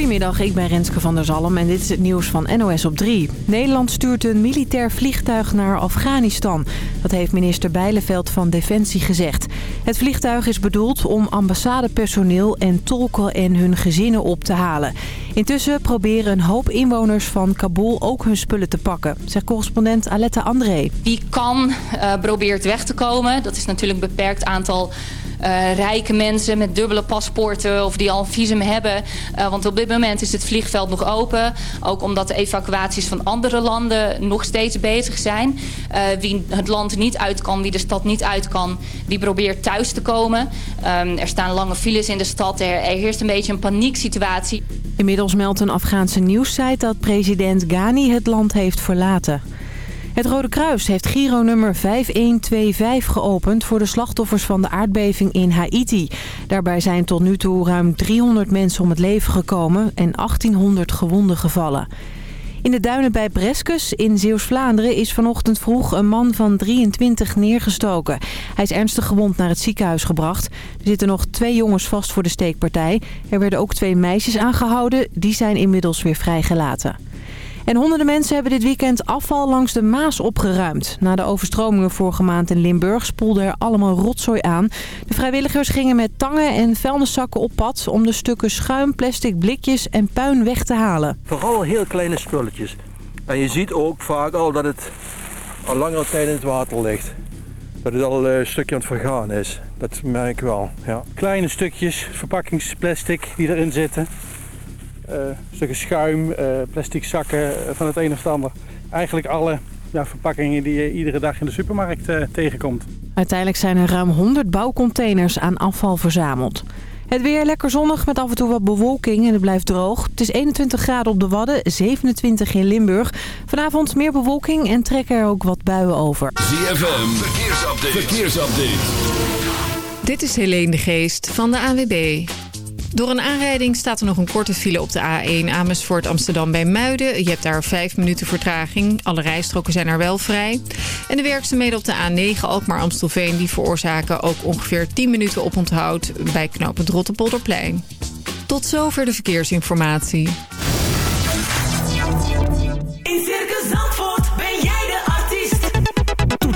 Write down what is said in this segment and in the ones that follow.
Goedemiddag, ik ben Renske van der Zalm en dit is het nieuws van NOS op 3. Nederland stuurt een militair vliegtuig naar Afghanistan. Dat heeft minister Bijleveld van Defensie gezegd. Het vliegtuig is bedoeld om ambassadepersoneel en tolken en hun gezinnen op te halen. Intussen proberen een hoop inwoners van Kabul ook hun spullen te pakken, zegt correspondent Aletta André. Wie kan, uh, probeert weg te komen. Dat is natuurlijk een beperkt aantal uh, rijke mensen met dubbele paspoorten of die al een visum hebben. Uh, want op dit moment is het vliegveld nog open. Ook omdat de evacuaties van andere landen nog steeds bezig zijn. Uh, wie het land niet uit kan, wie de stad niet uit kan, die probeert thuis te komen. Um, er staan lange files in de stad. Er, er heerst een beetje een panieksituatie. Inmiddels meldt een Afghaanse nieuwssite dat president Ghani het land heeft verlaten. Het Rode Kruis heeft Giro-nummer 5125 geopend voor de slachtoffers van de aardbeving in Haiti. Daarbij zijn tot nu toe ruim 300 mensen om het leven gekomen en 1800 gewonden gevallen. In de duinen bij Breskes in Zeeuws-Vlaanderen is vanochtend vroeg een man van 23 neergestoken. Hij is ernstig gewond naar het ziekenhuis gebracht. Er zitten nog twee jongens vast voor de steekpartij. Er werden ook twee meisjes aangehouden. Die zijn inmiddels weer vrijgelaten. En honderden mensen hebben dit weekend afval langs de Maas opgeruimd. Na de overstromingen vorige maand in Limburg spoelde er allemaal rotzooi aan. De vrijwilligers gingen met tangen en vuilniszakken op pad... om de stukken schuim, plastic blikjes en puin weg te halen. Vooral heel kleine spulletjes. En je ziet ook vaak al dat het al langere tijd in het water ligt. Dat het al een stukje aan het vergaan is. Dat merk ik wel, ja. Kleine stukjes verpakkingsplastic die erin zitten. Uh, stukken schuim, uh, plastic zakken van het een of het ander. Eigenlijk alle ja, verpakkingen die je iedere dag in de supermarkt uh, tegenkomt. Uiteindelijk zijn er ruim 100 bouwcontainers aan afval verzameld. Het weer lekker zonnig met af en toe wat bewolking en het blijft droog. Het is 21 graden op de Wadden, 27 in Limburg. Vanavond meer bewolking en trekken er ook wat buien over. ZFM, verkeersupdate. verkeersupdate. Dit is Helene de Geest van de AWB. Door een aanrijding staat er nog een korte file op de A1 Amersfoort Amsterdam bij Muiden. Je hebt daar vijf minuten vertraging. Alle rijstroken zijn er wel vrij. En de werkzaamheden op de A9 Alkmaar Amstelveen... die veroorzaken ook ongeveer 10 minuten oponthoud bij knooppunt Rotterpolderplein. Tot zover de verkeersinformatie.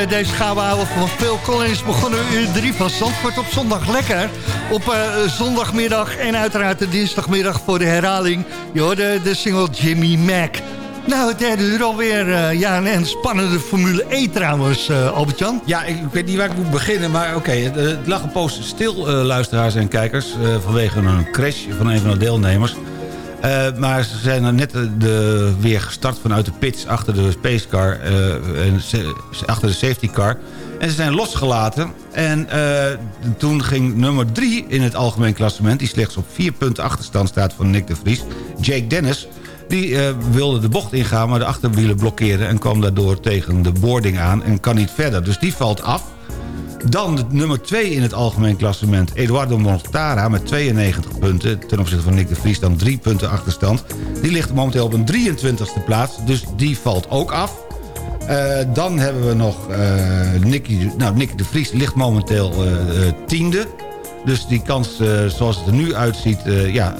Eh, deze gouden ouwe van Phil Collins begonnen we uur 3 van Zandvoort op zondag lekker. Op eh, zondagmiddag en uiteraard de dinsdagmiddag voor de herhaling. Je hoorde de single Jimmy Mac. Nou, het derde uur alweer. eh ja, en een spannende Formule E trouwens, eh Albert-Jan. Ja, ik, weet niet waar ik moet beginnen, maar oké. het, het lag een poos stil, luisteraars en kijkers... vanwege een crash van een van de deelnemers. Eh, maar ze zijn net de, weer gestart vanuit de pits achter de spacecar... eh en achter de safety car. En ze zijn losgelaten. En eh, toen ging nummer drie in het algemeen klassement... die slechts op vier punten achterstand staat van Nick de Vries... Jake Dennis... Die wilde de bocht ingaan, maar de achterwielen blokkeerden... en kwam daardoor tegen de boarding aan en kan niet verder. Dus die valt af. Dan nummer 2 in het algemeen klassement. Eduardo Mortara met 92 punten. Ten opzichte van Nick de Vries dan 3 punten achterstand. Die ligt momenteel op een 23e plaats. Dus die valt ook af. Eh, dan hebben we nog eh Nicky, nou, Nicky de Vries ligt momenteel eh, tiende. Dus die kans, zoals het er nu uitziet... ja,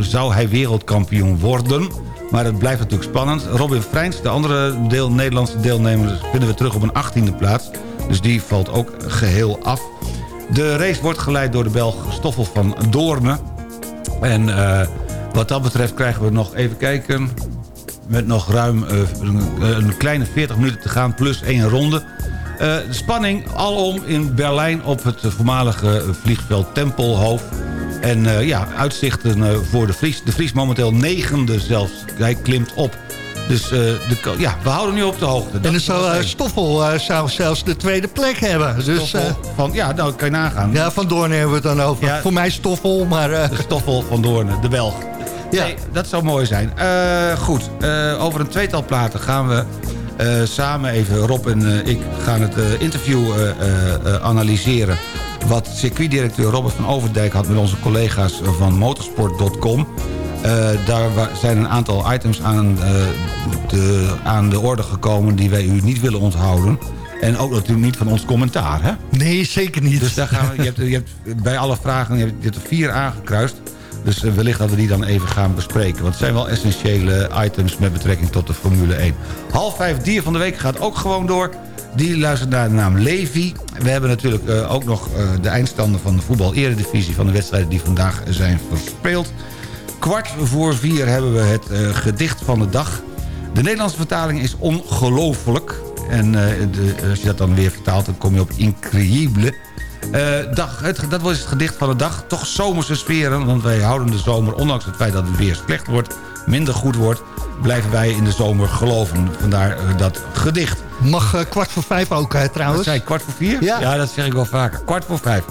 zou hij wereldkampioen worden. Maar het blijft natuurlijk spannend. Robin Freins, de andere deel, Nederlandse deelnemer... vinden we terug op een 18e plaats. Dus die valt ook geheel af. De race wordt geleid door de Belg Stoffel van Doornen. En eh, wat dat betreft krijgen we nog even kijken... met nog ruim eh, een, kleine 40 minuten te gaan... plus één ronde. Eh, de spanning alom in Berlijn op het voormalige vliegveld Tempelhoofd. En ja, uitzichten voor de Vries. De Vries momenteel negende zelfs. Hij klimt op. Dus eh, de, ja, we houden nu op de hoogte. Dat En dan zou eh. Stoffel eh, zou zelfs de tweede plek hebben. Dus, van, ja, nou kan je nagaan. ja, van Doorn hebben we het dan over. Ja. Voor mij Stoffel, maar... Stoffel van Doornen, de Belg. Ja. Nee, dat zou mooi zijn. Goed, over een tweetal platen gaan we samen even... Rob en ik gaan het interview analyseren... wat circuitdirecteur Robert van Overdijk had met onze collega's van motorsport.com. Eh, daar zijn een aantal items aan, eh, de, aan de orde gekomen... die wij u niet willen onthouden. En ook natuurlijk niet van ons commentaar, hè? nee, zeker niet. Dus daar gaan we, je, hebt, je hebt bij alle vragen je hebt, je hebt er vier aangekruist. Dus eh, wellicht dat we die dan even gaan bespreken. Want het zijn wel essentiële items met betrekking tot de Formule 1. Half vijf dier van de week gaat ook gewoon door. Die luistert naar de naam Levi. We hebben natuurlijk ook nog de eindstanden van de voetbal-eredivisie... van de wedstrijden die vandaag zijn verspeeld. Kwart voor vier hebben we het eh, gedicht van de dag. De Nederlandse vertaling is ongelooflijk. En eh, de- als je dat dan weer vertaalt, dan kom je op increïble. Eh, dag, het, dat was het gedicht van de dag. Toch zomerse sferen, want wij houden de zomer... ondanks het feit dat het weer slecht wordt, minder goed wordt... blijven wij in de zomer geloven. Vandaar dat gedicht. Mag kwart voor vijf ook trouwens. zei ik, kwart voor vier? Ja. dat zeg ik wel vaker. Kwart voor vijf.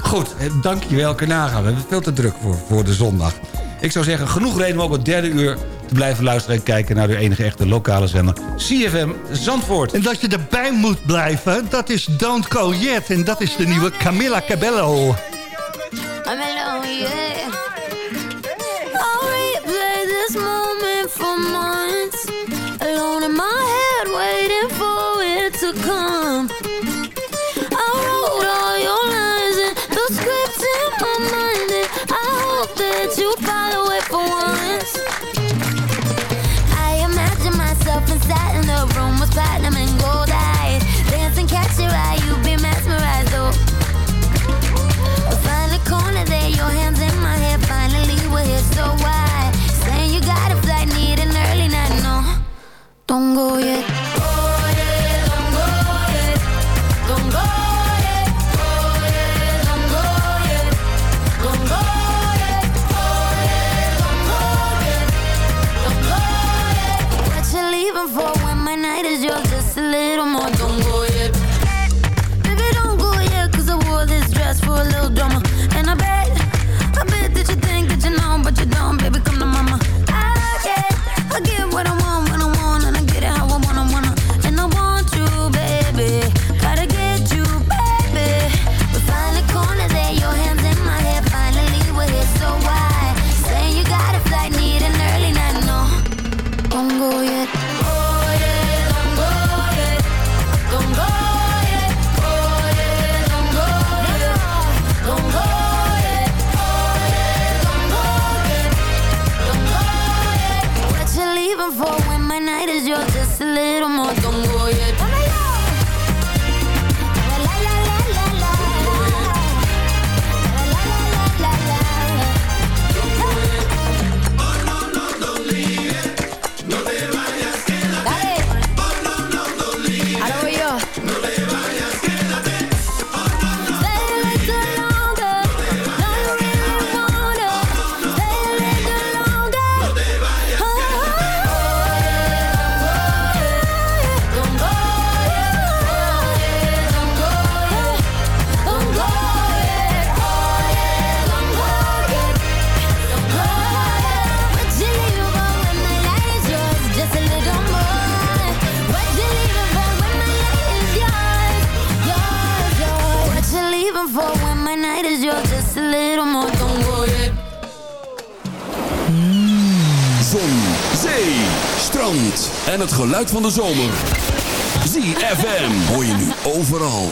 Goed, dank je wel. Kunnen nagaan. We hebben veel te druk voor, voor de zondag. Ik zou zeggen, genoeg reden om ook het derde uur te blijven luisteren... en kijken naar de enige echte lokale zender CFM Zandvoort. En dat je erbij moet blijven, dat is Don't Go Yet. En dat is de nieuwe Camilla Cabello. Geluid van de zomer. ZFM hoor je nu overal.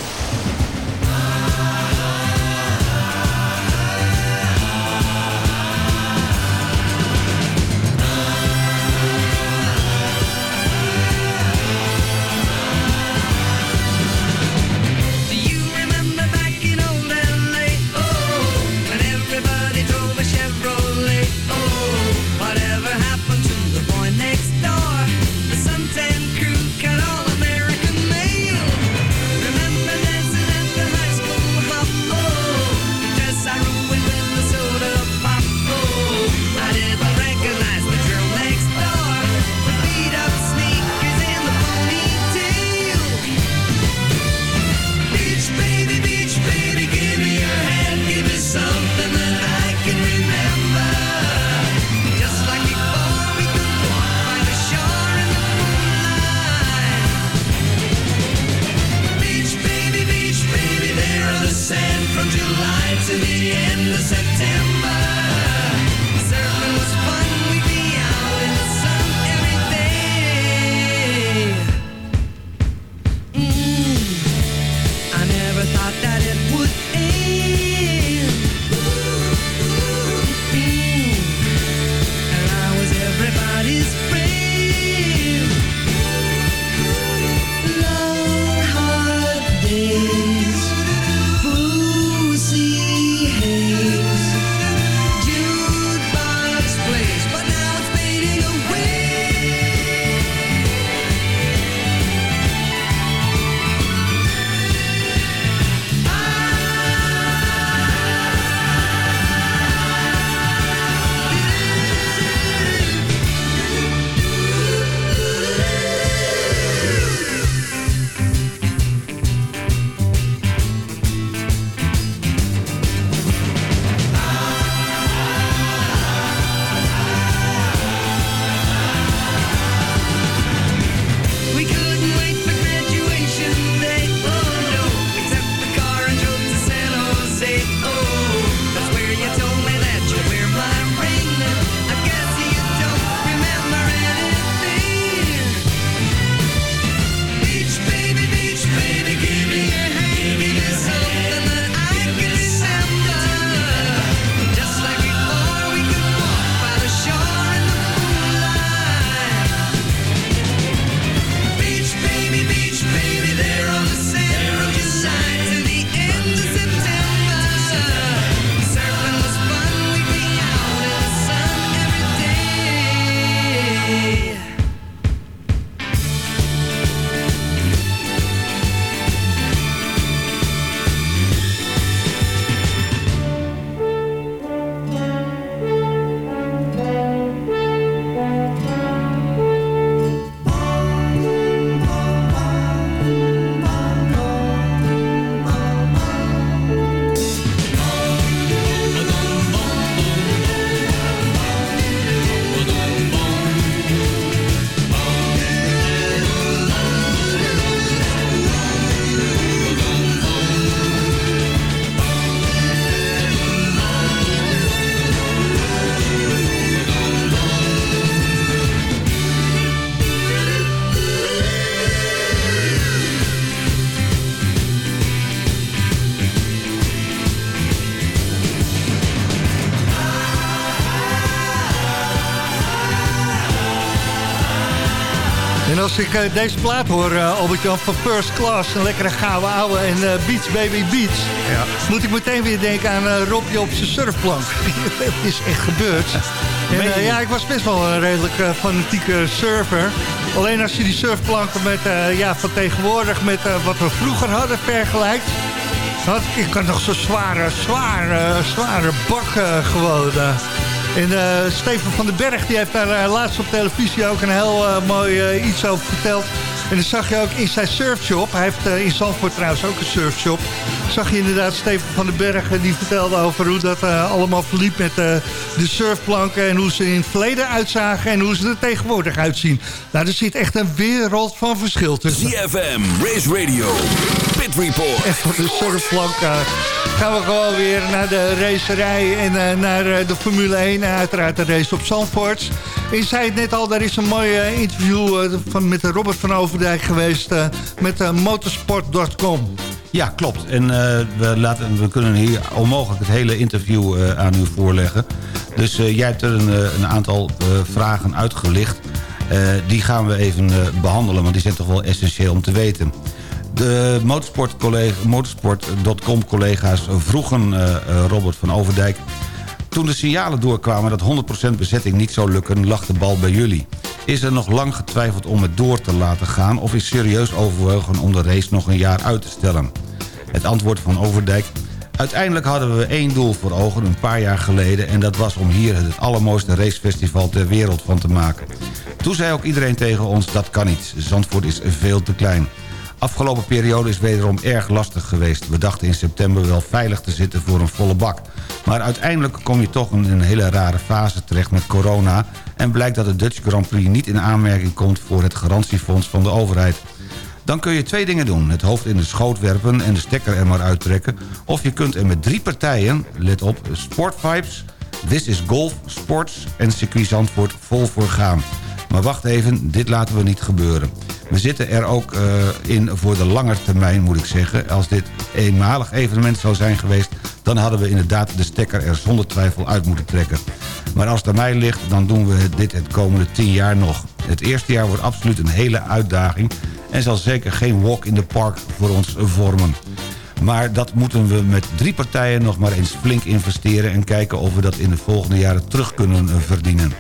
Als ik eh, deze plaat hoor, eh, Albert-Jan, van First Class... een lekkere gouden ouwe en eh, Beach Baby Beach... moet ik meteen weer denken aan uh, Robje op zijn surfplank. Het is echt gebeurd. En, ja, ik was best wel een redelijk fanatieke surfer. Alleen als je die surfplanken met, ja, van tegenwoordig met wat we vroeger hadden vergelijkt... had ik had nog zo'n zware, zware, zware bak gewoon... En eh, Steven van den Berg die heeft daar eh, laatst op televisie ook een heel eh, mooi iets over verteld. En dat zag je ook in zijn surfshop. Hij heeft in Zandvoort trouwens ook een surfshop. Zag je inderdaad Steven van den Berg die vertelde over hoe dat allemaal verliep met de surfplanken. En hoe ze in het verleden uitzagen en hoe ze er tegenwoordig uitzien. Nou, er zit echt een wereld van verschil tussen. ZFM, Race Radio, Pit Report. En voor de surfplank eh, gaan we gewoon weer naar de racerij en eh, naar eh, de Formule 1. En uiteraard de race op Zandvoort. Je zei het net al, daar is een mooi eh, interview van, met Robert van Overdijk geweest met motorsport.com. Ja, klopt. En we, laten, we kunnen hier onmogelijk het hele interview aan u voorleggen. Dus jij hebt er een, een aantal vragen uitgelicht. Die gaan we even eh, behandelen, want die zijn toch wel essentieel om te weten. De motorsport.com collega's vroegen eh, eh, Robert van Overdijk... Toen de signalen doorkwamen dat 100% bezetting niet zou lukken... lag de bal bij jullie. Is er nog lang getwijfeld om het door te laten gaan... of is serieus overwogen om de race nog een jaar uit te stellen? Het antwoord van Overdijk... Uiteindelijk hadden we één doel voor ogen een paar jaar geleden... en dat was om hier het allermooiste racefestival ter wereld van te maken. Toen zei ook iedereen tegen ons, dat kan niet. Zandvoort is veel te klein. Afgelopen periode is wederom erg lastig geweest. We dachten in september wel veilig te zitten voor een volle bak. Maar uiteindelijk kom je toch in een hele rare fase terecht met corona... en blijkt dat de Dutch Grand Prix niet in aanmerking komt... voor het garantiefonds van de overheid. Dan kun je twee dingen doen. Het hoofd in de schoot werpen en de stekker er maar uittrekken. Of je kunt er met drie partijen, let op, Sportvibes... This is Golf, Sports en Circuit Zandvoort vol voor gaan. Maar wacht even, dit laten we niet gebeuren. We zitten er ook eh, in voor de lange termijn, moet ik zeggen. Als dit eenmalig evenement zou zijn geweest... dan hadden we inderdaad de stekker er zonder twijfel uit moeten trekken. Maar als het aan mij ligt, dan doen we dit het komende tien jaar nog. Het eerste jaar wordt absoluut een hele uitdaging... en zal zeker geen walk in the park voor ons vormen. Maar dat moeten we met drie partijen nog maar eens flink investeren... en kijken of we dat in de volgende jaren terug kunnen eh, verdienen.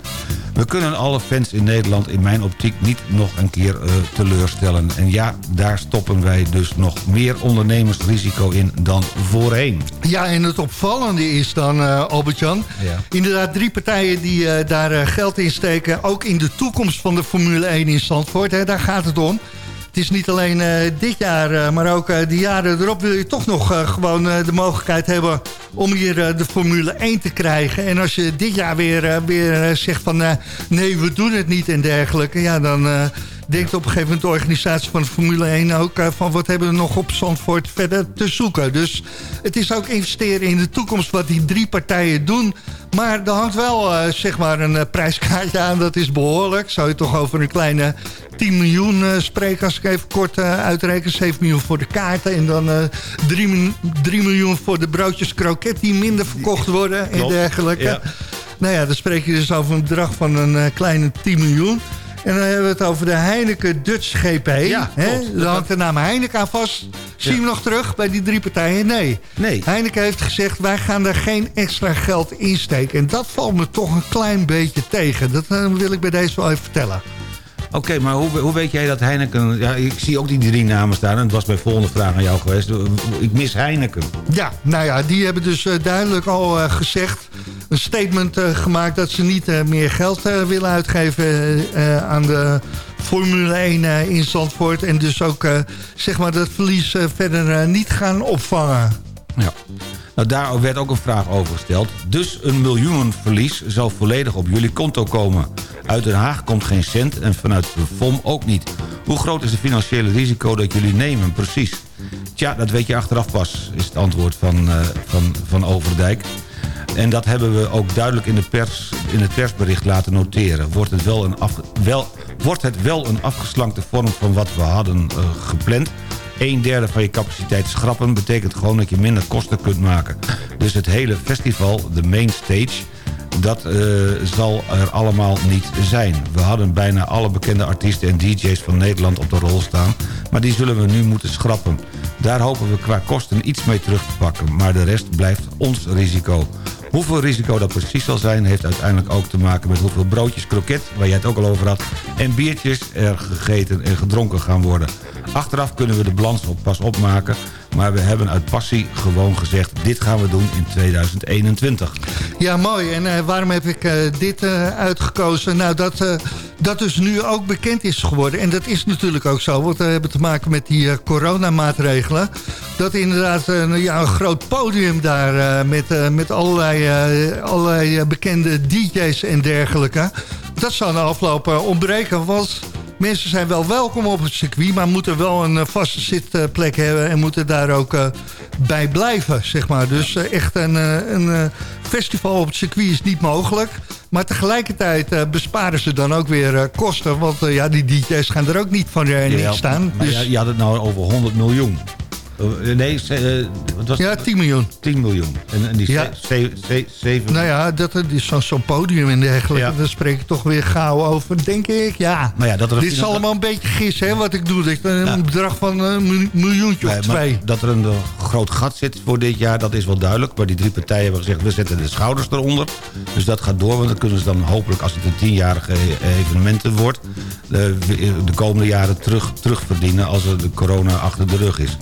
We kunnen alle fans in Nederland in mijn optiek niet nog een keer eh, teleurstellen. En ja, daar stoppen wij dus nog meer ondernemersrisico in dan voorheen. Ja, en het opvallende is dan, Albert-Jan... Ja. inderdaad drie partijen die daar geld in steken... ook in de toekomst van de Formule 1 in Zandvoort. Hè, daar gaat het om. Het is niet alleen eh, dit jaar, eh, maar ook eh, de jaren erop... wil je toch nog gewoon de mogelijkheid hebben... om hier de Formule 1 te krijgen. En als je dit jaar weer, weer zegt van... nee, we doen het niet en dergelijke... ja, dan denkt op een gegeven moment de organisatie van de Formule 1 ook... eh, van wat hebben we nog op Zandvoort verder te zoeken. Dus het is ook investeren in de toekomst wat die drie partijen doen... Maar er hangt wel eh, zeg maar een eh, prijskaartje aan, dat is behoorlijk. Zou je toch over een kleine 10 miljoen spreken als ik even kort eh, uitreken. 7 miljoen voor de kaarten en dan eh 3, mi- 3 miljoen voor de broodjes kroket die minder verkocht worden en dergelijke. ja. Nou ja, dan spreek je dus over een bedrag van een kleine 10 miljoen. En dan hebben we het over de Heineken Dutch GP. Ja, hè? Daar hangt de naam Heineken aan vast. Zie je hem nog terug bij die drie partijen? Nee. Nee. Heineken heeft gezegd, wij gaan daar geen extra geld in steken. En dat valt me toch een klein beetje tegen. Dat eh, wil ik bij deze wel even vertellen. Oké, maar hoe, hoe weet jij dat Heineken... Ja, ik zie ook die drie namen staan. En het was bij volgende vraag aan jou geweest. Ik mis Heineken. Ja, nou ja, die hebben dus eh, duidelijk al eh, gezegd... een statement eh, gemaakt dat ze niet meer geld willen uitgeven... aan de Formule 1 eh, in Zandvoort. En dus ook zeg maar dat verlies verder niet gaan opvangen. Ja. Nou, daar werd ook een vraag over gesteld. Dus een miljoenenverlies zal volledig op jullie konto komen. Uit Den Haag komt geen cent en vanuit de FOM ook niet. Hoe groot is het financiële risico dat jullie nemen, precies? Tja, dat weet je achteraf pas, is het antwoord van, eh, van, van Overdijk. En dat hebben we ook duidelijk in, de pers, in het persbericht laten noteren. Wordt het wel een, af, wel, wordt het wel een afgeslankte vorm van wat we hadden eh, gepland... Een derde van je capaciteit schrappen betekent gewoon dat je minder kosten kunt maken. Dus het hele festival, de main stage, Dat eh, zal er allemaal niet zijn. We hadden bijna alle bekende artiesten en DJ's van Nederland op de rol staan... maar die zullen we nu moeten schrappen. Daar hopen we qua kosten iets mee terug te pakken... maar de rest blijft ons risico. Hoeveel risico dat precies zal zijn... heeft uiteindelijk ook te maken met hoeveel broodjes kroket... waar jij het ook al over had... en biertjes er gegeten en gedronken gaan worden. Achteraf kunnen we de balans op pas opmaken... maar we hebben uit passie gewoon gezegd... dit gaan we doen in 2021. Ja, mooi. En eh, waarom heb ik eh, dit eh, uitgekozen? Nou, dat, dat dus nu ook bekend is geworden. En dat is natuurlijk ook zo, want we hebben te maken met die coronamaatregelen. Dat inderdaad een, ja, een groot podium daar met, met allerlei, allerlei bekende DJ's en dergelijke. Dat zou na afloop ontbreken, want... Mensen zijn wel welkom op het circuit, maar moeten wel een eh, vaste zitplek hebben en moeten daar ook eh, bij blijven, zeg maar. Dus eh, echt een, een festival op het circuit is niet mogelijk. Maar tegelijkertijd besparen ze dan ook weer kosten, want ja, die DJ's gaan er ook niet van niks staan. Maar Dus, je, je had het nou over 100 miljoen. Eh, nee, eh, wat was ja, het? 10 miljoen. 10 miljoen. En, en die Ja. 7... Nou ja, dat is zo'n podium en dergelijke. Ja. Daar spreek ik toch weer gauw over, denk ik. Ja, Maar ja, dat er dit is allemaal een beetje gis, hè, wat ik doe. Dat een Ja. bedrag van een miljoen- miljoentje of twee. dat er een eh, groot gat zit voor dit jaar, dat is wel duidelijk. Maar die drie partijen hebben gezegd, we zetten de schouders eronder. Dus dat gaat door, want dan kunnen ze dan hopelijk, als het een tienjarige e- evenementen wordt... De, de komende jaren terug, terugverdienen als er de corona achter de rug is.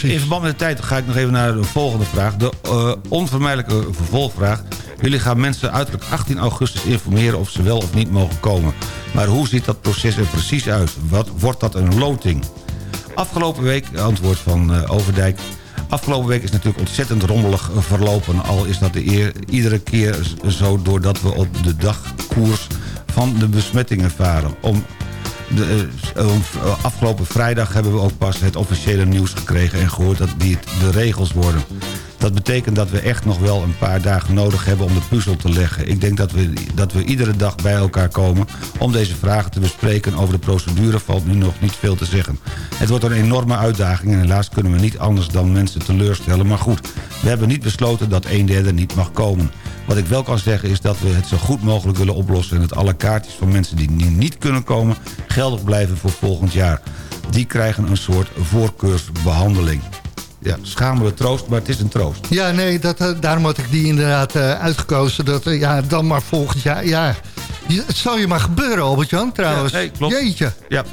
In verband met de tijd ga ik nog even naar de volgende vraag. De eh, onvermijdelijke vervolgvraag. Jullie gaan mensen uiterlijk 18 augustus informeren of ze wel of niet mogen komen. Maar hoe ziet dat proces er precies uit? Wat, wordt dat een loting? Afgelopen week, antwoord van eh, Overdijk... Afgelopen week is natuurlijk ontzettend rommelig verlopen. Al is dat de eer, iedere keer zo doordat we op de dagkoers van de besmettingen varen. Om eh, eh, afgelopen vrijdag hebben we ook pas het officiële nieuws gekregen... en gehoord dat dit de regels worden. Dat betekent dat we echt nog wel een paar dagen nodig hebben om de puzzel te leggen. Ik denk dat we, dat we iedere dag bij elkaar komen om deze vragen te bespreken. Over de procedure valt nu nog niet veel te zeggen. Het wordt een enorme uitdaging en helaas kunnen we niet anders dan mensen teleurstellen. Maar goed, we hebben niet besloten dat een derde niet mag komen. Wat ik wel kan zeggen is dat we het zo goed mogelijk willen oplossen... en dat alle kaartjes van mensen die nu niet kunnen komen... geldig blijven voor volgend jaar. Die krijgen een soort voorkeursbehandeling. Ja, schamele troost, maar het is een troost. Ja, nee, dat, eh, daarom had ik die inderdaad eh, uitgekozen. Dat, eh, ja, dan maar volgend jaar. Ja, het zal je maar gebeuren, Albert-Jan, trouwens. Ja, nee, klopt. Jeetje. Ja,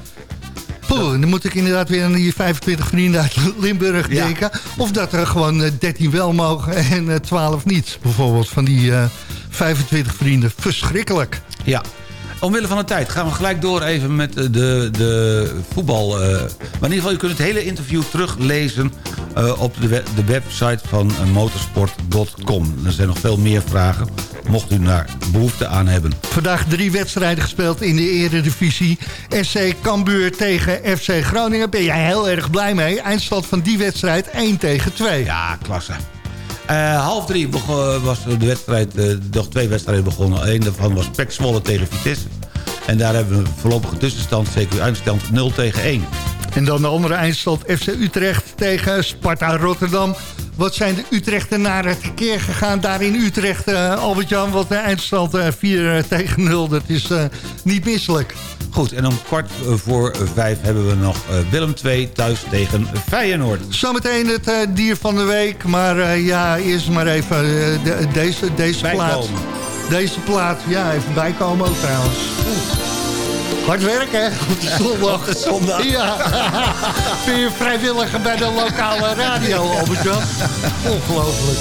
Poeh, dan moet ik inderdaad weer aan die 25 vrienden uit Limburg Ja. denken. Of dat er gewoon eh, 13 wel mogen en eh, 12 niet. Bijvoorbeeld van die eh, 25 vrienden. Verschrikkelijk. ja. Omwille van de tijd gaan we gelijk door even met eh, de, de voetbal. eh. Maar in ieder geval, je kunt het hele interview teruglezen... eh, op de, de website van eh, motorsport.com. Er zijn nog veel meer vragen, mocht u daar behoefte aan hebben. Vandaag drie wedstrijden gespeeld in de eredivisie. SC Cambuur tegen FC Groningen. Ben jij heel erg blij mee. Eindstand van die wedstrijd 1 tegen 2. Ja, klasse. Eh, half drie begon- was de wedstrijd, eh, nog twee wedstrijden begonnen. Eén daarvan was Pek Zwolle tegen Vitesse. En daar hebben we een voorlopige tussenstand, zeker eindstand 0 tegen 1. En dan de andere eindstand FC Utrecht tegen Sparta Rotterdam. Wat zijn de Utrechtenaren tekeer gegaan daar in Utrecht, eh, Albert-Jan? Want de eindstand eh, 4 tegen 0, dat is eh, niet misselijk. Goed, en om kwart eh, voor vijf hebben we nog eh, Willem 2 thuis tegen Feyenoord. Zometeen het eh, dier van de week. Maar eh, ja, eerst maar even eh, de- deze, deze plaat. Deze plaat, ja, even bijkomen ook trouwens. Oeh. Hard werken, hè? Op de zondag. Op de zondag. Ja. Ben je vrijwilliger bij de lokale radio, Albert-Jan? Ongelooflijk.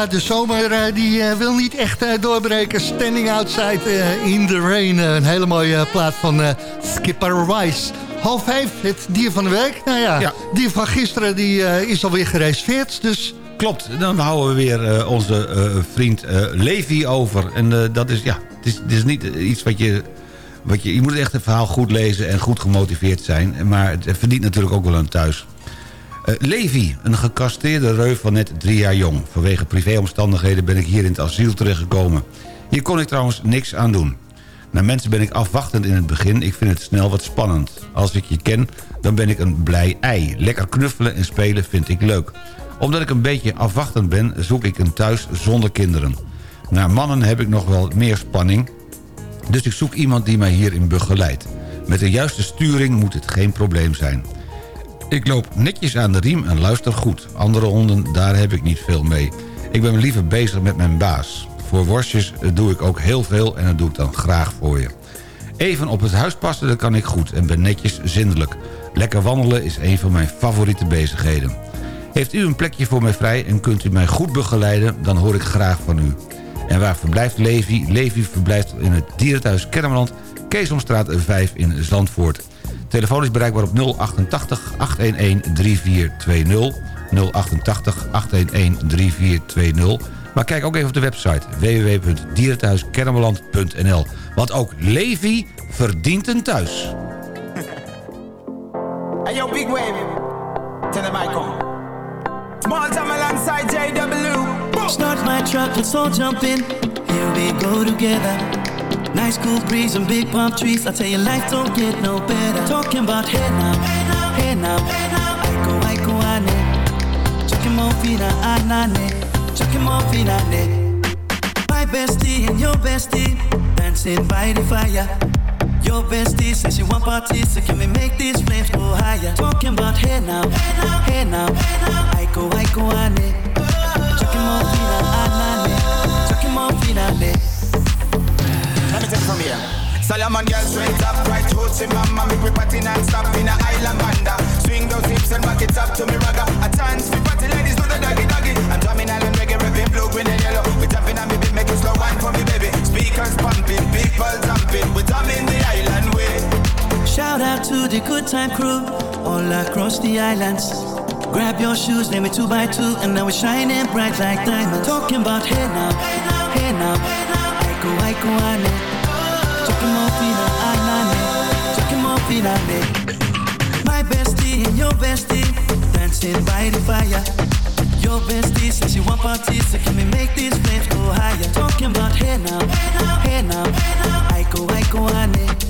Ja, de zomer eh, die eh, wil niet echt eh, doorbreken. Standing outside in the rain. Een hele mooie plaat van Skipper Wise. Half vijf, het dier van de week. Nou ja, Ja. dier van gisteren die, is alweer gereserveerd. Dus Klopt, dan houden we weer onze vriend eh, Levi over. En dat is, ja, het is, het is niet iets wat je... Wat je, je moet echt het verhaal goed lezen en goed gemotiveerd zijn. Maar het verdient natuurlijk ook wel een thuis. Eh, Levi, een gekasteerde reu van net drie jaar jong. Vanwege privéomstandigheden ben ik hier in het asiel terechtgekomen. Hier kon ik trouwens niks aan doen. Naar mensen ben ik afwachtend in het begin. Ik vind het snel wat spannend. Als ik je ken, dan ben ik een blij ei. Lekker knuffelen en spelen vind ik leuk. Omdat ik een beetje afwachtend ben, zoek ik een thuis zonder kinderen. Naar mannen heb ik nog wel meer spanning. Dus ik zoek iemand die mij hierin begeleidt. Met de juiste sturing moet het geen probleem zijn. Ik loop netjes aan de riem en luister goed. Andere honden, daar heb ik niet veel mee. Ik ben liever bezig met mijn baas. Voor worstjes eh, doe ik ook heel veel en dat doe ik dan graag voor je. Even op het huis passen, dat kan ik goed en ben netjes zindelijk. Lekker wandelen is een van mijn favoriete bezigheden. Heeft u een plekje voor mij vrij en kunt u mij goed begeleiden... dan hoor ik graag van u. En waar verblijft Levi? Levi verblijft in het dierenthuis Kennemerland... Keesomstraat 5 in Zandvoort. Telefoon is bereikbaar op 088 811 3420. 088 811 3420. Maar kijk ook even op de website www.dierenthuiskennemerland.nl. Want ook Levi verdient een thuis. Hey yo, big wave. Tell them I come. Small time alongside JW. Start my truck, let's all jump in. Here we go together. Nice cool breeze and big palm trees. I tell you, life don't get no better. Talking about hey now, hey now, hey now. Aiko, aiko, ane. Chukimo fina, ah, ah, anane. Chukimo fina, ah, ne. My bestie and your bestie dancing by the fire. Your bestie says she want parties, so can we make these flames go higher? Talking about hey now, hey now, hey now. Iko aiko, aiko, ane. Chukimo fina, anane. Chukimo fina, ne. Take from here. Solomon girl straight up, right hoochie mama Make me party non-stop in a island banda Swing those hips and back it up to me ragga A chance for party ladies do the doggy doggy I'm drumming island reggae, rapping blue, green and yellow We tapping on me beat, make slow wine for me baby Speakers pumping, people jumping We drumming the island way Shout out to the good time crew all across the islands. Grab your shoes, name it two by two, and now we're shining bright like diamonds. Talking about hey now, hey now, aiko aiko ane. Talking more fina anane, talking more fina ne. My bestie and your bestie dancing by the fire. Your bestie says want parties, so can we make these flames go higher? Talking about hey now, hey now, anane,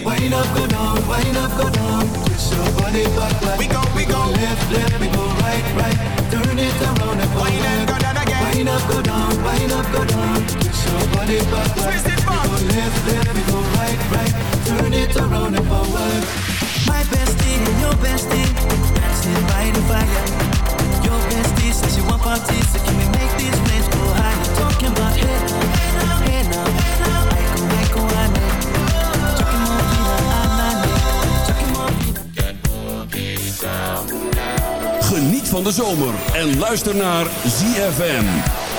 it Wind up, go down, wind up, go down. Twist your body back, back. We go, we go Left, left, we go right, right. Turn it around and Wind and go down again Wind up, go down, wind up, go down. Twist your body back, back. Twist it back. We go left, left, we go right, right. Turn it around and forward. My bestie and your bestie dancing by the fire. Your bestie says you want parties, so can we make these flames go higher? Talking about hey now, hey now, aiko, aiko, ane. Talking van de zomer en luister naar ZFM.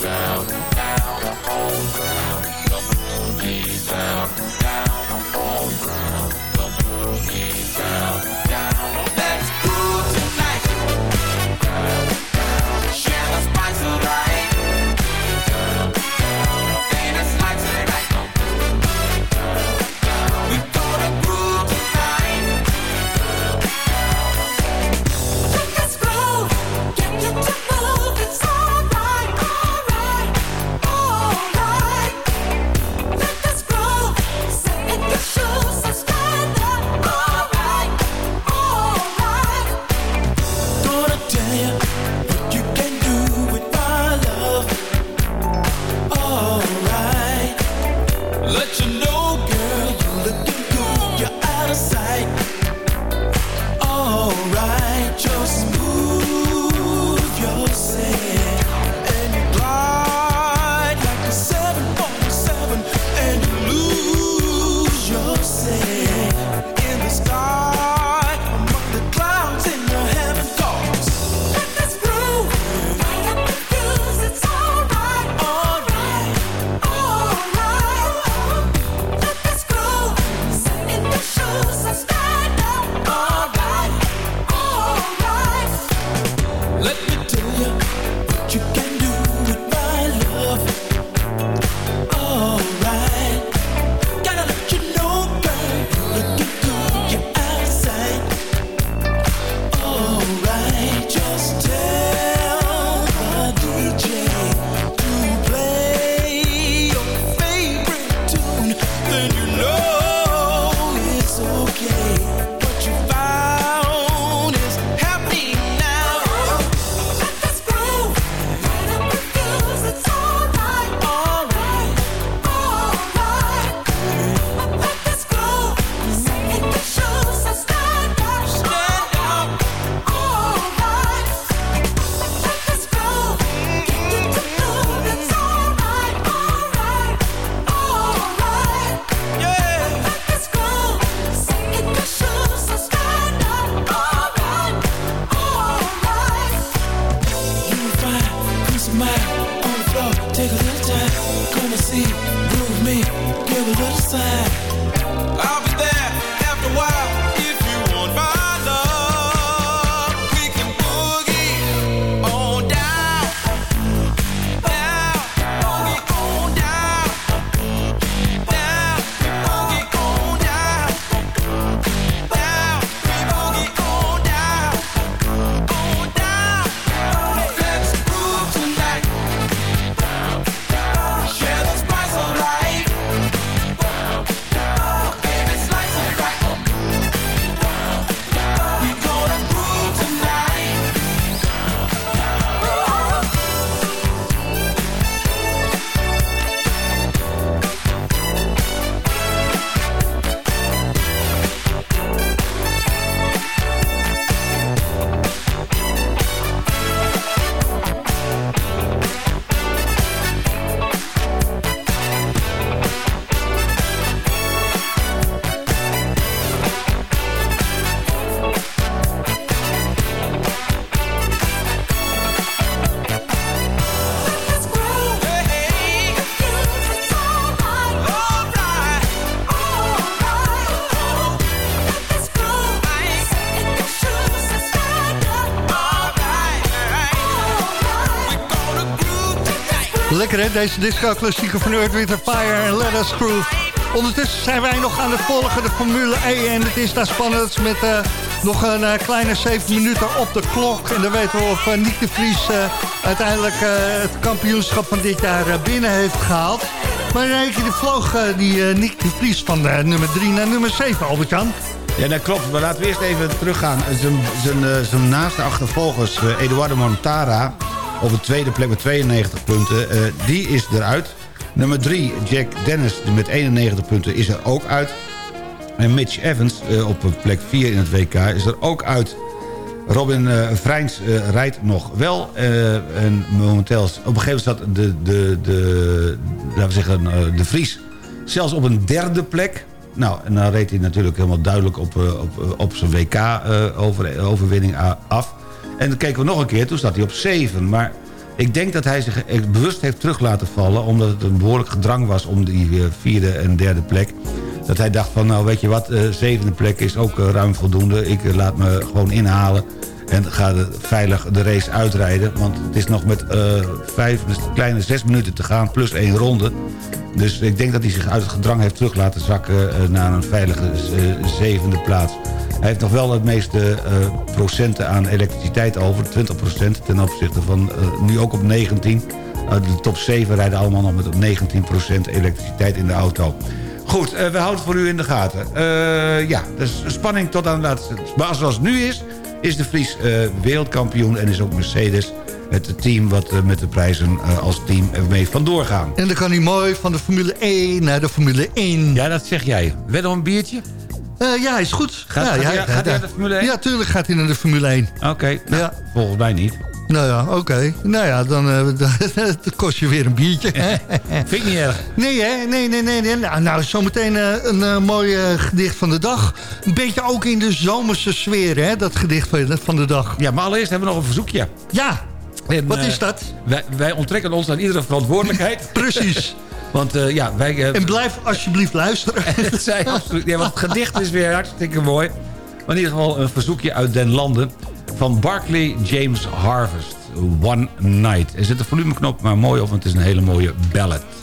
Let's Lekker hè, deze disco-klassieker van Earth, Wind Fire en Let Us. Ondertussen zijn wij nog aan het volgen, de Formule E. En het is daar spannend met eh, nog een eh, kleine 7 minuten op de klok. En dan weten we of uh, Nick de Vries uiteindelijk het kampioenschap van dit jaar binnen heeft gehaald. Maar in één keer vloog die Nick de Vries van nummer 3 naar nummer 7, Albert-Jan. Ja, dat klopt. Maar laten we eerst even teruggaan. Zijn, naaste achtervolgers, Eduardo Montara... op de tweede plek met 92 punten, eh, die is eruit. Nummer 3, Jack Dennis met 91 punten, is er ook uit. En Mitch Evans eh, op plek 4 in het WK is er ook uit. Robin eh, rijdt nog wel. en momenteel, op een gegeven moment staat de, de, de, laten we zeggen, de Vries zelfs op een derde plek. Nou, en dan reed hij natuurlijk helemaal duidelijk op, op, op zijn WK-overwinning af. En dan keken we nog een keer, toen staat hij op 7. Maar ik denk dat hij zich eh, bewust heeft terug laten vallen... omdat het een behoorlijk gedrang was om die eh, vierde en derde plek. Dat hij dacht van, nou weet je wat, eh, zevende plek is ook ruim voldoende. Ik laat me gewoon inhalen en ga veilig de race uitrijden. Want het is nog met eh, vijf, dus kleine zes minuten te gaan, plus één ronde. Dus ik denk dat hij zich uit het gedrang heeft terug laten zakken... eh, naar een veilige eh, zevende plaats. Hij heeft nog wel het meeste procenten aan elektriciteit over. 20% ten opzichte van nu ook op 19. Uh, de top 7 rijden allemaal nog met op 19% elektriciteit in de auto. Goed, we houden het voor u in de gaten. Ja, dus spanning tot aan de laatste. Maar zoals het nu is, is de Vries eh, wereldkampioen... en is ook Mercedes het team wat eh, met de prijzen eh, als team mee vandoor gaan. En dan kan hij mooi van de Formule 1 naar de Formule 1. Ja, dat zeg jij. Wed om een biertje? Ja, is goed. Gaat- ja, gaat ja, hij- gaat hij naar de Formule 1? Ja, tuurlijk gaat hij naar de Formule 1. Oké, nou, Ja. volgens mij niet. Nou ja, oké. Nou ja, dan, eh, dan, kost je weer een biertje. Vind ik niet erg. Nee, hè? Nee, nee, nee. nee. Nou, nou zometeen eh, een eh, mooi gedicht van de dag. Een beetje ook in de zomerse sfeer, hè? Dat gedicht van, van de dag. Ja, maar allereerst hebben we nog een verzoekje. Ja, En, wat is dat? Wij, wij onttrekken ons aan iedere verantwoordelijkheid. Precies. Want ja, wij... En blijf alsjeblieft luisteren. Het zei absoluut. Ja, want het gedicht is weer hartstikke mooi. Maar in ieder geval een verzoekje uit Den Landen. Van Barclay James Harvest. One Night. Er zit een volumeknop maar mooi op, want het is een hele mooie ballad.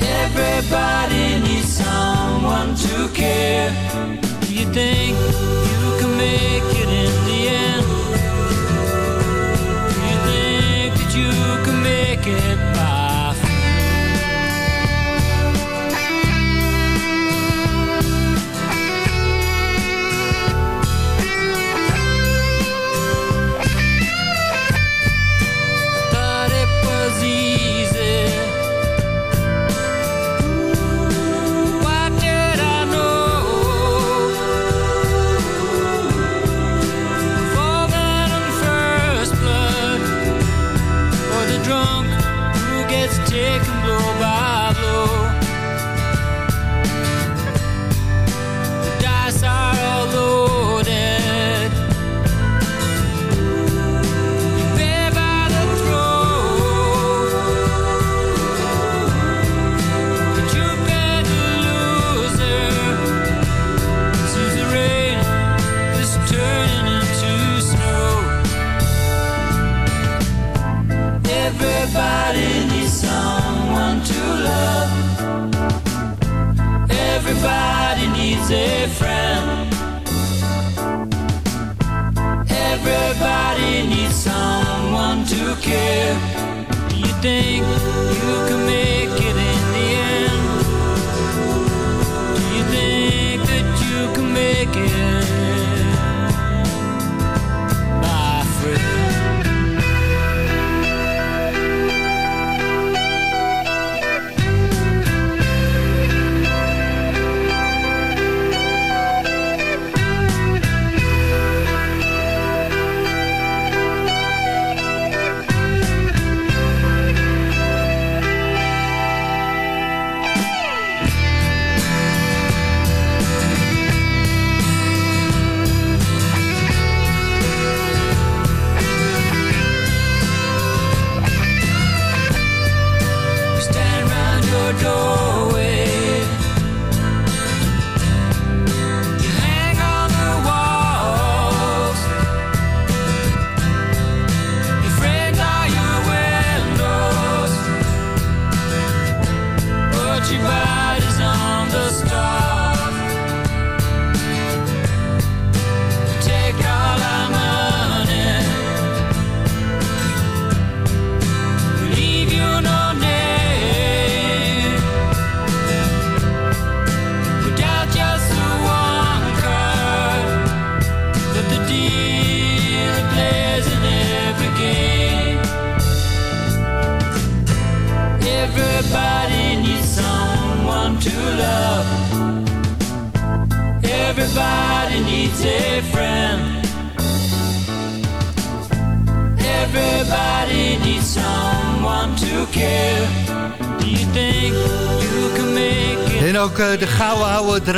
Everybody needs someone to care. Do you think you can make it in the end? Do you think that you can make it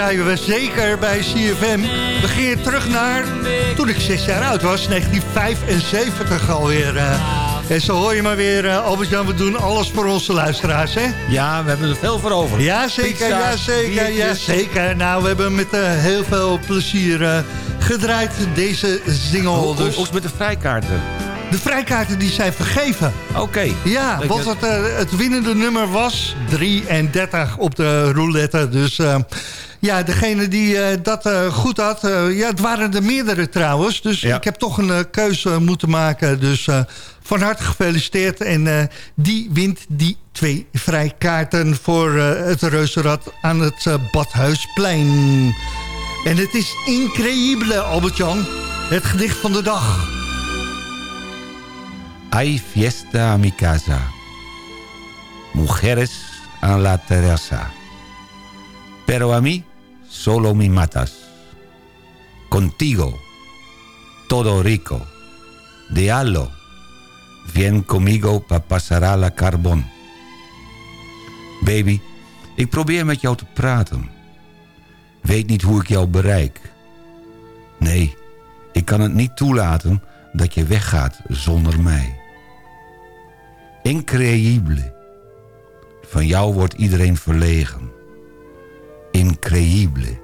draaien we zeker bij CFM. We gingen terug naar toen ik zes jaar oud was, 1975 alweer. eh. En zo hoor je maar weer, eh, Albert-Jan, we doen alles voor onze luisteraars, hè? Ja, we hebben er veel voor over. Ja, zeker, Pizza's, ja, zeker, ja, zeker. Nou, we hebben met eh, heel veel plezier gedraaid deze single. Hoe, dus. het met de vrijkaarten? De vrijkaarten die zijn vergeven. Oké. Ja, want het, het winnende nummer was 33 op de roulette. Dus ja, degene die eh, dat eh, goed had... eh, ja, het waren er meerdere trouwens. Dus Ja. ik heb toch een keuze moeten maken. Dus van harte gefeliciteerd. En die wint die twee vrijkaarten voor het reuzenrad aan het Badhuisplein. En het is increïble, Albert-Jan. Het gedicht van de dag. Hay fiesta a mi casa. Mujeres a la terraza. Pero a mí solo me matas. Contigo, todo rico. Diallo, vien conmigo pa pasará la carbon. Baby, ik probeer met jou te praten. Weet niet hoe ik jou bereik. Nee, ik kan het niet toelaten dat je weggaat zonder mij. Increïble. Van jou wordt iedereen verlegen. Increïble.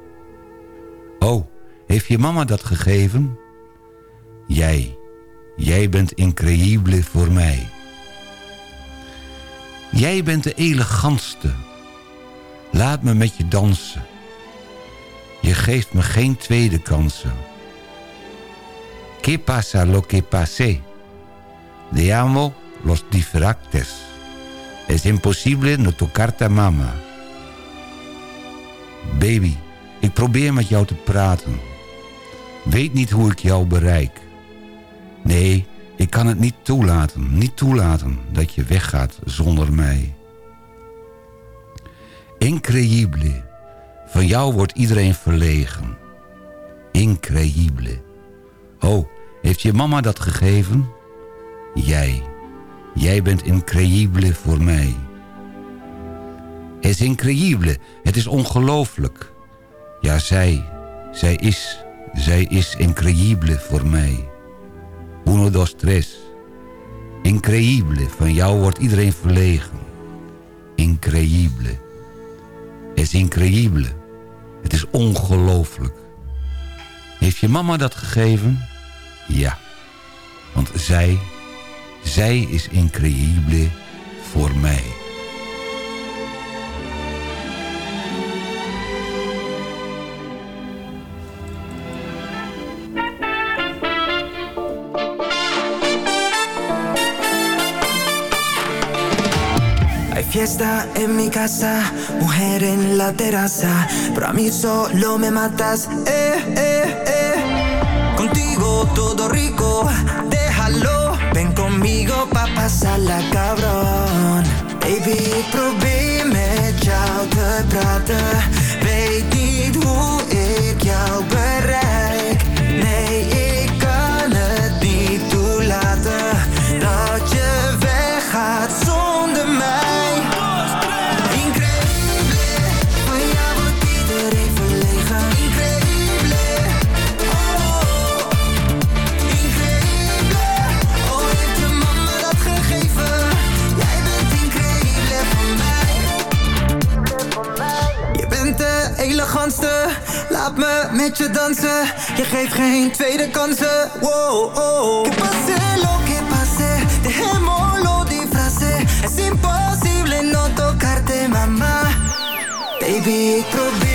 Oh, heeft je mama dat gegeven? Jij, Jij bent increïble voor mij. Jij bent de elegantste. Laat me met je dansen. Je geeft me geen tweede kansen. ¿Qué pasa lo que pasé? De amo los diferactes. Es imposible no tocarte mama. Baby, ik probeer met jou te praten. Weet niet hoe ik jou bereik. Nee, ik kan het niet toelaten, niet toelaten dat je weggaat zonder mij. Increïble. Van jou wordt iedereen verlegen. Increïble. Oh, heeft je mama dat gegeven? Jij. Jij bent increïble voor mij. Is increïble. Het is ongelooflijk. Ja, zij. Zij is. Zij is increïble voor mij. Uno, dos, tres. Increïble. Van jou wordt iedereen verlegen. Increïble. Het is increïble. Het is ongelooflijk. Heeft je mama dat gegeven? Ja. Want zij, zij is increïble voor mij. Fiesta en mi casa, mujer en la terraza, pero a mí solo me matas, eh, eh, eh. Contigo todo rico, déjalo, ven conmigo pa' pasarla cabrón. Baby, probeer jou te praten, weet niet ik. Met je dansen. Je geeft geen tweede kansen. Wow, oh. Que pase lo que pase, dejémoslo disfrace. Es imposible no tocarte, mama. Baby, ik probeer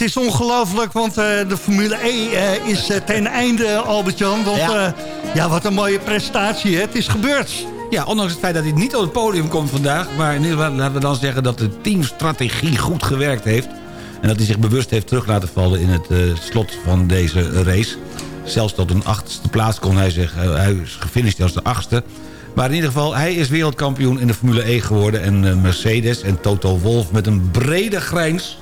Het is ongelooflijk, want eh, de Formule E eh, is eh, ten einde, Albert-Jan. Want ja. ja, wat een mooie prestatie. Hè? Het is gebeurd. Ja, ondanks het feit dat hij niet op het podium komt vandaag... maar in ieder geval laten we dan zeggen dat de teamstrategie goed gewerkt heeft... en dat hij zich bewust heeft terug laten vallen in het slot van deze race. Zelfs tot een achtste plaats kon hij zich... eh, hij is gefinished als de achtste. Maar in ieder geval, hij is wereldkampioen in de Formule E geworden... en Mercedes en Toto Wolff met een brede grijns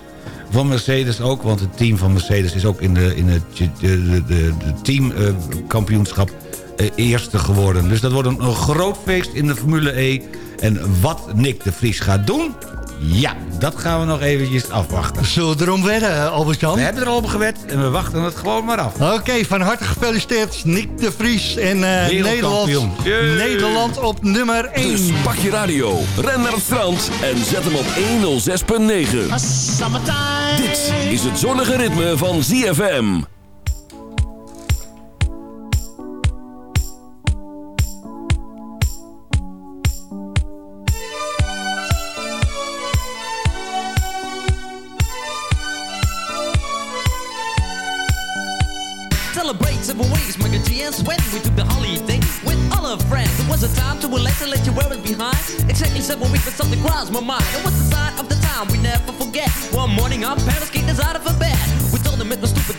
van Mercedes ook. Want het team van Mercedes is ook in, de, in het de, de, de, teamkampioenschap eh, eerste geworden. Dus dat wordt een groot feest in de Formule E. En wat Nick de Vries gaat doen... Ja, dat gaan we nog eventjes afwachten. Zullen we erom wedden, Albert-Jan? We hebben er al op gewed en we wachten het gewoon maar af. Oké, van harte gefeliciteerd Nick de Vries en eh, Nederland. Yay. Nederland op nummer 1. Dus pak je radio, ren naar het strand en zet hem op 106.9. Dit is het zonnige ritme van ZFM. Crossed my mind. It was the sign of the time we never forget. One morning, our parents kicked us out of bed. We told them it was stupid,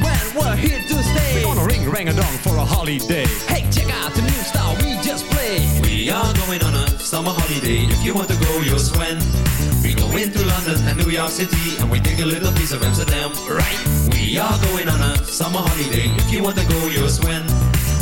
Sweat, we're here to stay. We're gonna ring rang a dong for a holiday Hey, check out the new style we just played. We are going on a summer holiday. If you want to go, you'll swim. We go into London and New York City and we take a little piece of Amsterdam, right? We are going on a summer holiday. If you want to go, you'll swim.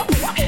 Okay.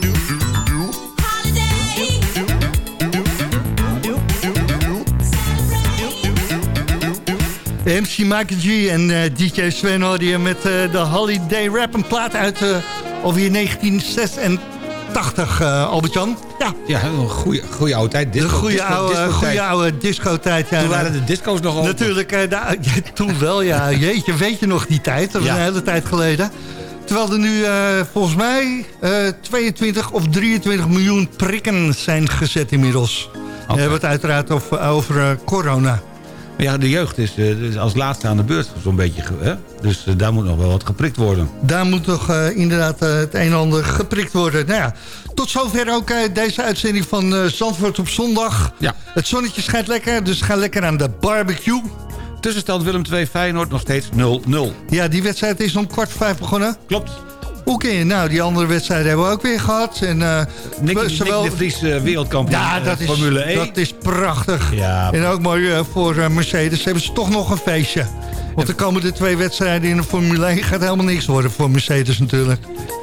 MC Michael G en eh, DJ Sven hoorde je met eh, de Holiday Rap. Een plaat uit uh, alweer 1986, uh, Albert-Jan. Ja. ja, een goede, goede oude tijd. Disco, een goede disco, oude, disco goede oude disco-tijd. Ja, toen waren de disco's nog open. Natuurlijk, de, ja, toen wel, ja. Jeetje, weet je nog die tijd? Dat was Ja. een hele tijd geleden. Terwijl er nu uh, volgens mij uh, 22 of 23 miljoen prikken zijn gezet inmiddels. Okay. We hebben het uiteraard over, over uh, corona. Ja, de jeugd is uh, als laatste aan de beurt zo'n beetje. Hè? Dus uh, daar moet nog wel wat geprikt worden. Daar moet nog uh, inderdaad het een en ander geprikt worden. Nou ja, tot zover ook deze uitzending van Zandvoort op zondag. Ja. Het zonnetje schijnt lekker, dus ga lekker aan de barbecue. Tussenstand Willem 2 Feyenoord nog steeds 0-0. Ja, die wedstrijd is om kwart voor vijf begonnen. Klopt. Oké, nou, die andere wedstrijden hebben we ook weer gehad. En, eh, Nick, Nick de Vries eh, wereldkampioen Ja, eh, dat is, Formule 1. dat is prachtig. Ja. En ook mooi voor Mercedes hebben ze toch nog een feestje. Want de komende twee wedstrijden in de Formule 1 gaat helemaal niks worden voor Mercedes natuurlijk.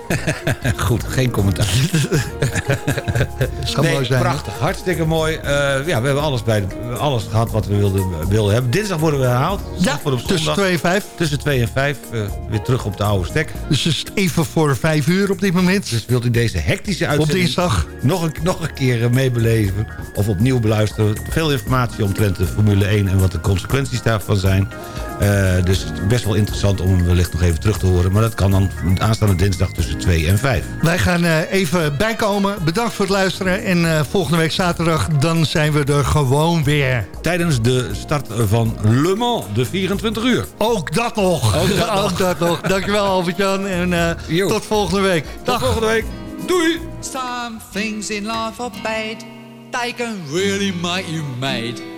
Goed, geen commentaar. Nee, zijn, hè? prachtig. Hartstikke mooi. Eh, ja, we hebben alles, bij de- alles gehad wat we wilden, wilden hebben. Dinsdag worden we herhaald. Ja, Voor op tussen zondag. 2 en 5. Tussen 2 en 5. eh, weer terug op de oude stek. Dus het is even voor 5 uur op dit moment. Dus wilt u deze hectische uitzending... dinsdag. Nog een, nog een keer eh, meebeleven. Of opnieuw beluisteren. Veel informatie omtrent de Formule 1 en wat de consequenties daarvan zijn. Eh, dus best wel interessant om hem wellicht nog even terug te horen. Maar dat kan dan aanstaande dinsdag tussen 2 en 5. Wij gaan eh, even bijkomen. Bedankt voor het luisteren. En eh, volgende week zaterdag dan zijn we er gewoon weer. Tijdens de start van Le Mans, de 24 uur. Ook dat nog. Ook dat nog. Ook dat nog. Dankjewel Albert-Jan. En eh, tot volgende week. Tot volgende week. Doei. Some things in life are bad. They can really make you mad.